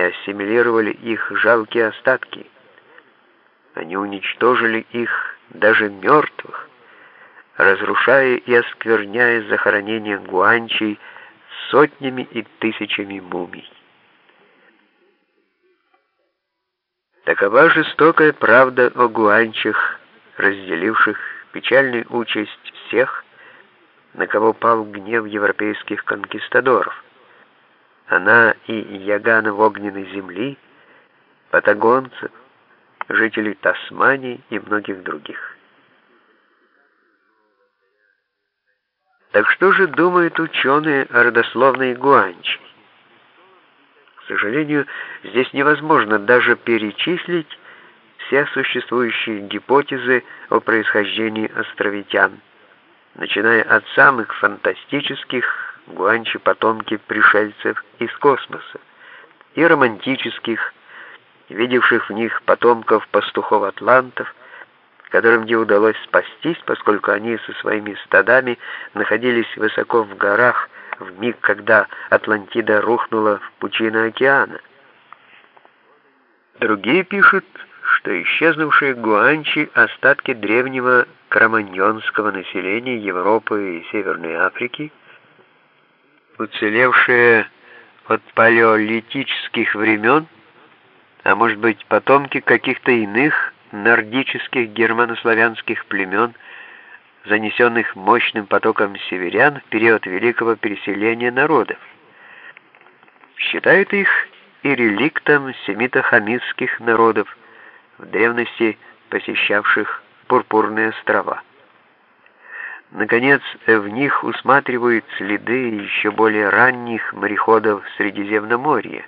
и ассимилировали их жалкие остатки. Они уничтожили их даже мертвых, разрушая и оскверняя захоронения гуанчей сотнями и тысячами мумий. Такова жестокая правда о гуанчах, разделивших печальную участь всех, на кого пал гнев европейских конкистадоров. Она и Яганов огненной земли, патагонцев, жителей Тасмании и многих других. Так что же думают ученые о родословной гуанчи? К сожалению, здесь невозможно даже перечислить все существующие гипотезы о происхождении островитян, начиная от самых фантастических гуанчи потомки пришельцев из космоса и романтических, видевших в них потомков пастухов-атлантов, которым не удалось спастись, поскольку они со своими стадами находились высоко в горах в миг, когда Атлантида рухнула в пучину океана. Другие пишут, что исчезнувшие гуанчи — остатки древнего кроманьонского населения Европы и Северной Африки, уцелевшие от палеолитических времен, а может быть потомки каких-то иных нордических германославянских племен, занесенных мощным потоком северян в период великого переселения народов. Считают их и реликтом семито-хамитских народов, в древности посещавших Пурпурные острова. Наконец, в них усматривают следы еще более ранних мореходов Средиземноморья,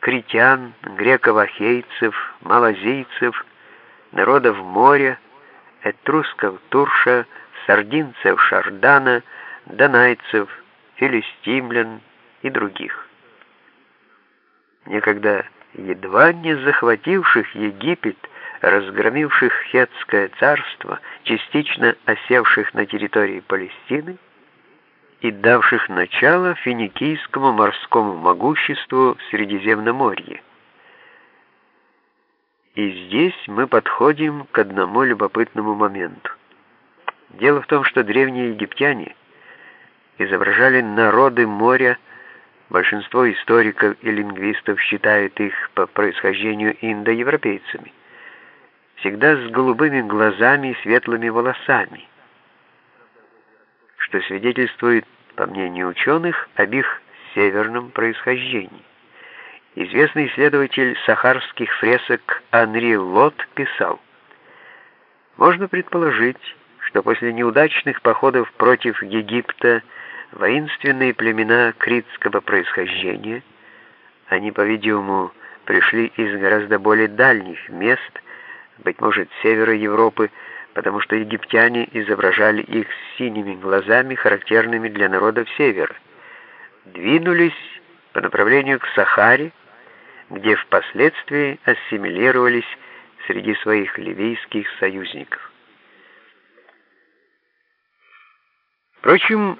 критян, греков-ахейцев, малазийцев, народов моря, этрусков Турша, сардинцев Шардана, донайцев, филистимлян и других. Некогда едва не захвативших Египет, разгромивших Хетское царство, частично осевших на территории Палестины и давших начало финикийскому морскому могуществу в Средиземноморье. И здесь мы подходим к одному любопытному моменту. Дело в том, что древние египтяне изображали народы моря, большинство историков и лингвистов считают их по происхождению индоевропейцами, всегда с голубыми глазами и светлыми волосами, что свидетельствует, по мнению ученых, об их северном происхождении. Известный исследователь сахарских фресок Анри Лот писал, «Можно предположить, что после неудачных походов против Египта воинственные племена критского происхождения, они, по-видимому, пришли из гораздо более дальних мест, быть может, севера Европы, потому что египтяне изображали их синими глазами, характерными для народов севера, двинулись по направлению к Сахаре, где впоследствии ассимилировались среди своих ливийских союзников. Впрочем,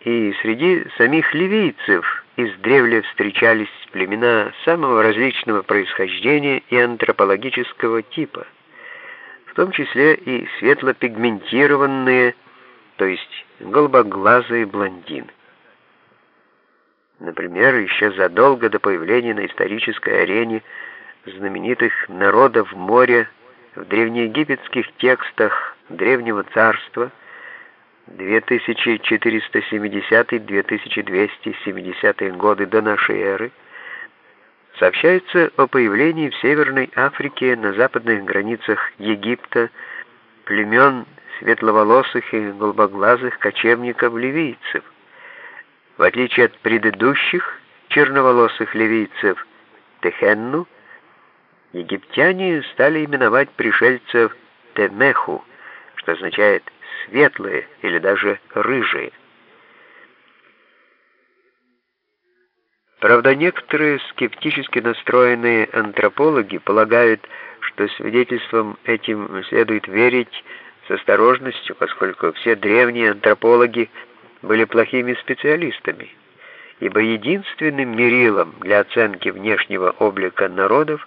и среди самих ливийцев издревле встречались племена самого различного происхождения и антропологического типа, в том числе и светлопигментированные, то есть голубоглазые блондины. Например, еще задолго до появления на исторической арене знаменитых народов моря в древнеегипетских текстах Древнего Царства 2470-2270 годы до нашей эры сообщается о появлении в Северной Африке на западных границах Египта племен светловолосых и голубоглазых кочевников-ливийцев – в отличие от предыдущих черноволосых ливийцев Техенну, египтяне стали именовать пришельцев Темеху, что означает «светлые» или даже «рыжие». Правда, некоторые скептически настроенные антропологи полагают, что свидетельством этим следует верить с осторожностью, поскольку все древние антропологи – были плохими специалистами, ибо единственным мерилом для оценки внешнего облика народов